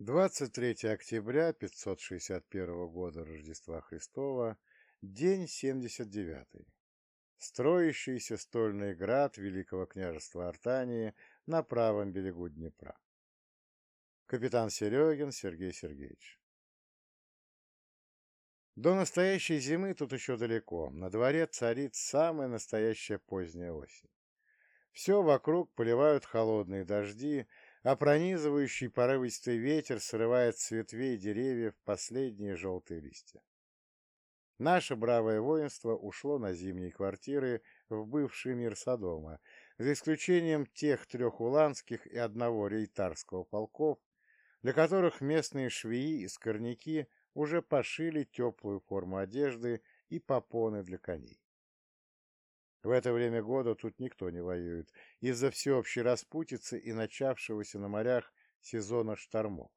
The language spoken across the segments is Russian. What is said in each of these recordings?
23 октября 561 года Рождества Христова, день 79. Строящийся стольный град Великого княжества Артании на правом берегу Днепра. Капитан Серегин Сергей Сергеевич. До настоящей зимы тут еще далеко. На дворе царит самая настоящая поздняя осень. Все вокруг поливают холодные дожди, а пронизывающий порывистый ветер срывает с ветвей деревьев последние желтые листья. Наше бравое воинство ушло на зимние квартиры в бывший мир Содома, за исключением тех трех уланских и одного рейтарского полков, для которых местные швеи и скорняки уже пошили теплую форму одежды и попоны для коней. В это время года тут никто не воюет, из-за всеобщей распутицы и начавшегося на морях сезона штормов.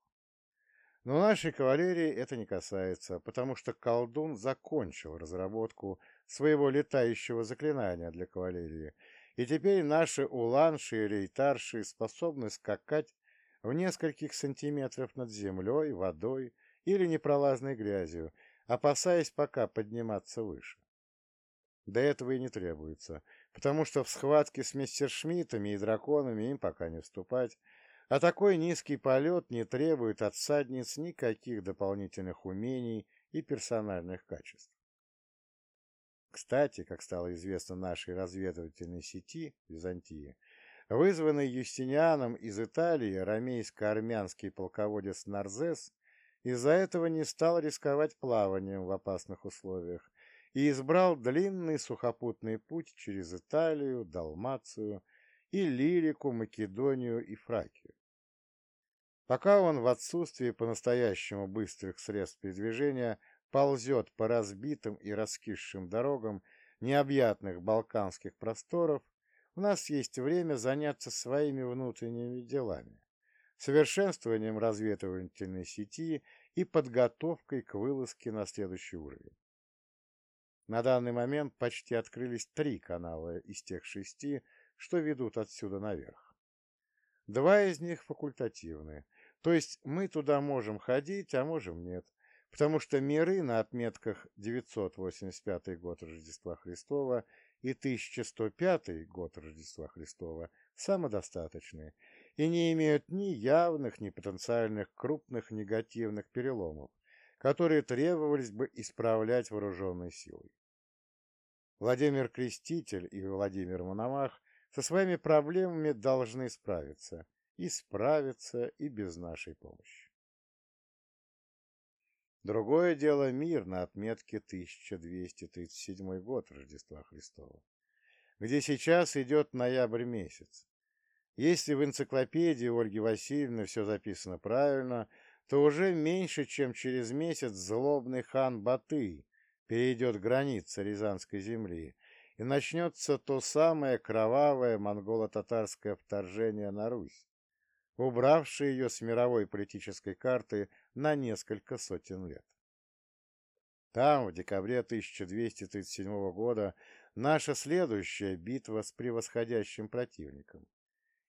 Но нашей кавалерии это не касается, потому что колдун закончил разработку своего летающего заклинания для кавалерии, и теперь наши уланши и рейтарши способны скакать в нескольких сантиметров над землей, водой или непролазной грязью, опасаясь пока подниматься выше. До этого и не требуется, потому что в схватке с мессершмиттами и драконами им пока не вступать, а такой низкий полет не требует от садниц никаких дополнительных умений и персональных качеств. Кстати, как стало известно нашей разведывательной сети Византии, вызванный Юстинианом из Италии ромейско-армянский полководец Нарзес из-за этого не стал рисковать плаванием в опасных условиях, и избрал длинный сухопутный путь через Италию, Далмацию, Иллирику, Македонию и Фракию. Пока он в отсутствии по-настоящему быстрых средств передвижения ползет по разбитым и раскисшим дорогам необъятных балканских просторов, у нас есть время заняться своими внутренними делами, совершенствованием разведывательной сети и подготовкой к вылазке на следующий уровень. На данный момент почти открылись три канала из тех шести, что ведут отсюда наверх. Два из них факультативны, то есть мы туда можем ходить, а можем нет, потому что миры на отметках 985 год Рождества Христова и 1105 год Рождества Христова самодостаточны и не имеют ни явных, ни потенциальных крупных негативных переломов, которые требовались бы исправлять вооруженной силой. Владимир Креститель и Владимир Мономах со своими проблемами должны справиться, и справиться и без нашей помощи. Другое дело мир на отметке 1237 год Рождества Христова, где сейчас идет ноябрь месяц. Если в энциклопедии Ольги Васильевны все записано правильно, то уже меньше, чем через месяц злобный хан Батый перейдет граница Рязанской земли, и начнется то самое кровавое монголо-татарское вторжение на Русь, убравшее ее с мировой политической карты на несколько сотен лет. Там, в декабре 1237 года, наша следующая битва с превосходящим противником,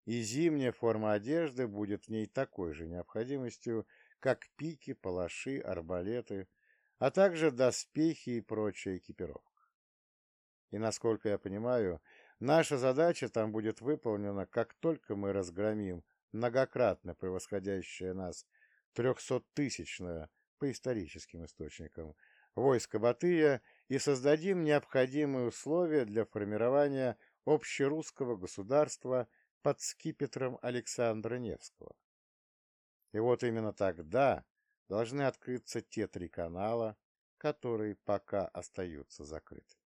и зимняя форма одежды будет в ней такой же необходимостью, как пики, палаши, арбалеты – а также доспехи и прочая экипировка. И, насколько я понимаю, наша задача там будет выполнена, как только мы разгромим многократно превосходящее нас трехсоттысячное, по историческим источникам, войско Батыя и создадим необходимые условия для формирования общерусского государства под скипетром Александра Невского. И вот именно тогда должны открыться те три канала, которые пока остаются закрытыми.